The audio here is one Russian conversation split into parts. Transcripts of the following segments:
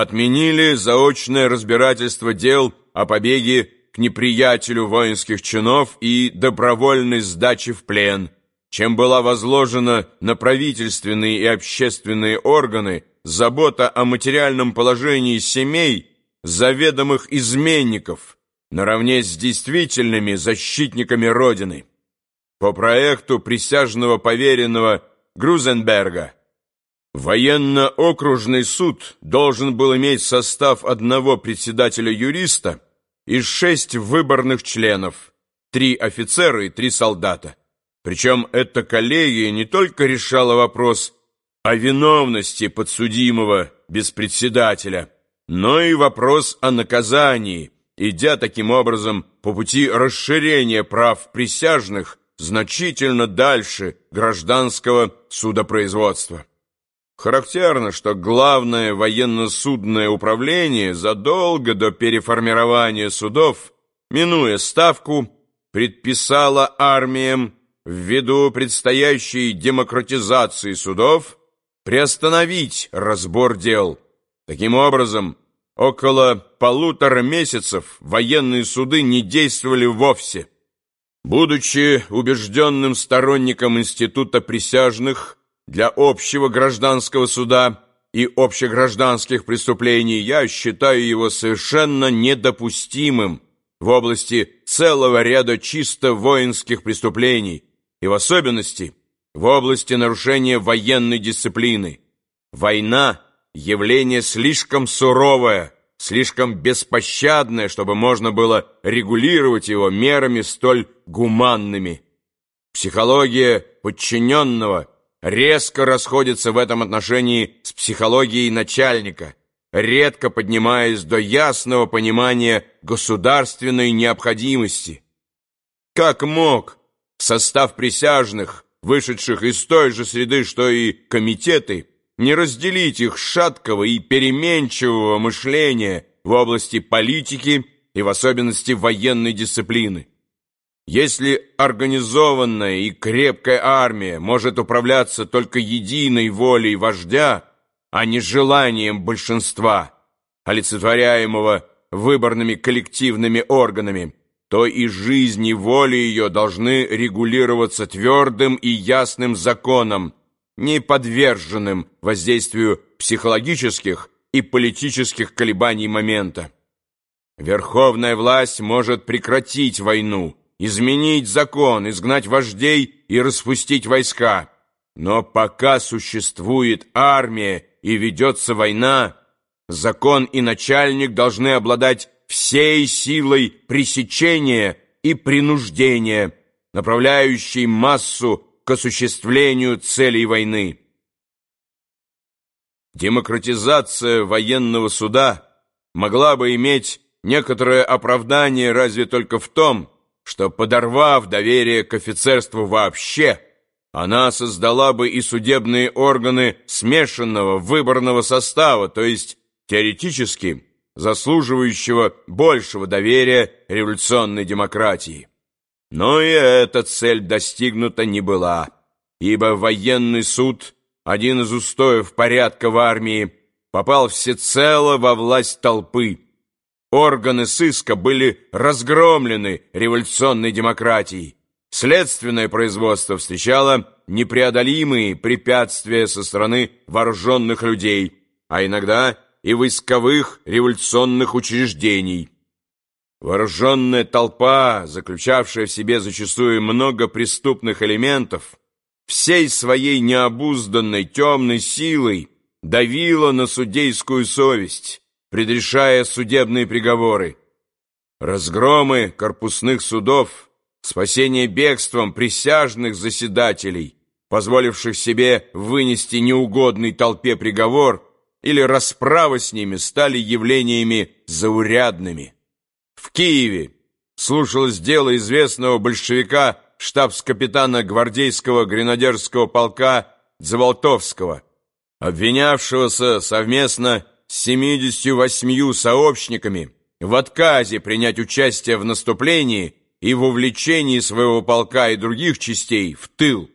отменили заочное разбирательство дел о побеге к неприятелю воинских чинов и добровольной сдаче в плен, чем была возложена на правительственные и общественные органы забота о материальном положении семей заведомых изменников наравне с действительными защитниками Родины. По проекту присяжного поверенного Грузенберга военно-окружный суд должен был иметь состав одного председателя-юриста и шесть выборных членов, три офицера и три солдата. Причем эта коллегия не только решала вопрос о виновности подсудимого без председателя, но и вопрос о наказании, идя таким образом по пути расширения прав присяжных значительно дальше гражданского судопроизводства. Характерно, что главное военно-судное управление задолго до переформирования судов, минуя ставку, предписало армиям ввиду предстоящей демократизации судов приостановить разбор дел. Таким образом, около полутора месяцев военные суды не действовали вовсе. Будучи убежденным сторонником института присяжных для общего гражданского суда и общегражданских преступлений, я считаю его совершенно недопустимым в области целого ряда чисто воинских преступлений и в особенности в области нарушения военной дисциплины. Война – явление слишком суровое, слишком беспощадное, чтобы можно было регулировать его мерами столь гуманными. Психология подчиненного резко расходится в этом отношении с психологией начальника, редко поднимаясь до ясного понимания государственной необходимости. Как мог состав присяжных, вышедших из той же среды, что и комитеты, не разделить их шаткого и переменчивого мышления в области политики и в особенности военной дисциплины. Если организованная и крепкая армия может управляться только единой волей вождя, а не желанием большинства, олицетворяемого выборными коллективными органами, то и жизнь и воля ее должны регулироваться твердым и ясным законом, не подверженным воздействию психологических и политических колебаний момента. Верховная власть может прекратить войну, изменить закон, изгнать вождей и распустить войска. Но пока существует армия и ведется война, закон и начальник должны обладать всей силой пресечения и принуждения, направляющей массу к осуществлению целей войны. Демократизация военного суда могла бы иметь некоторое оправдание разве только в том, что, подорвав доверие к офицерству вообще, она создала бы и судебные органы смешанного выборного состава, то есть теоретически заслуживающего большего доверия революционной демократии. Но и эта цель достигнута не была, ибо военный суд, один из устоев порядка в армии, попал всецело во власть толпы. Органы сыска были разгромлены революционной демократией. Следственное производство встречало непреодолимые препятствия со стороны вооруженных людей, а иногда и войсковых революционных учреждений. Вооруженная толпа, заключавшая в себе зачастую много преступных элементов, всей своей необузданной темной силой давила на судейскую совесть, предрешая судебные приговоры. Разгромы корпусных судов, спасение бегством присяжных заседателей, позволивших себе вынести неугодной толпе приговор или расправа с ними стали явлениями заурядными. В Киеве слушалось дело известного большевика штабс-капитана гвардейского гренадерского полка Заволтовского, обвинявшегося совместно с 78 сообщниками в отказе принять участие в наступлении и в увлечении своего полка и других частей в тыл.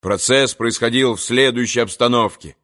Процесс происходил в следующей обстановке.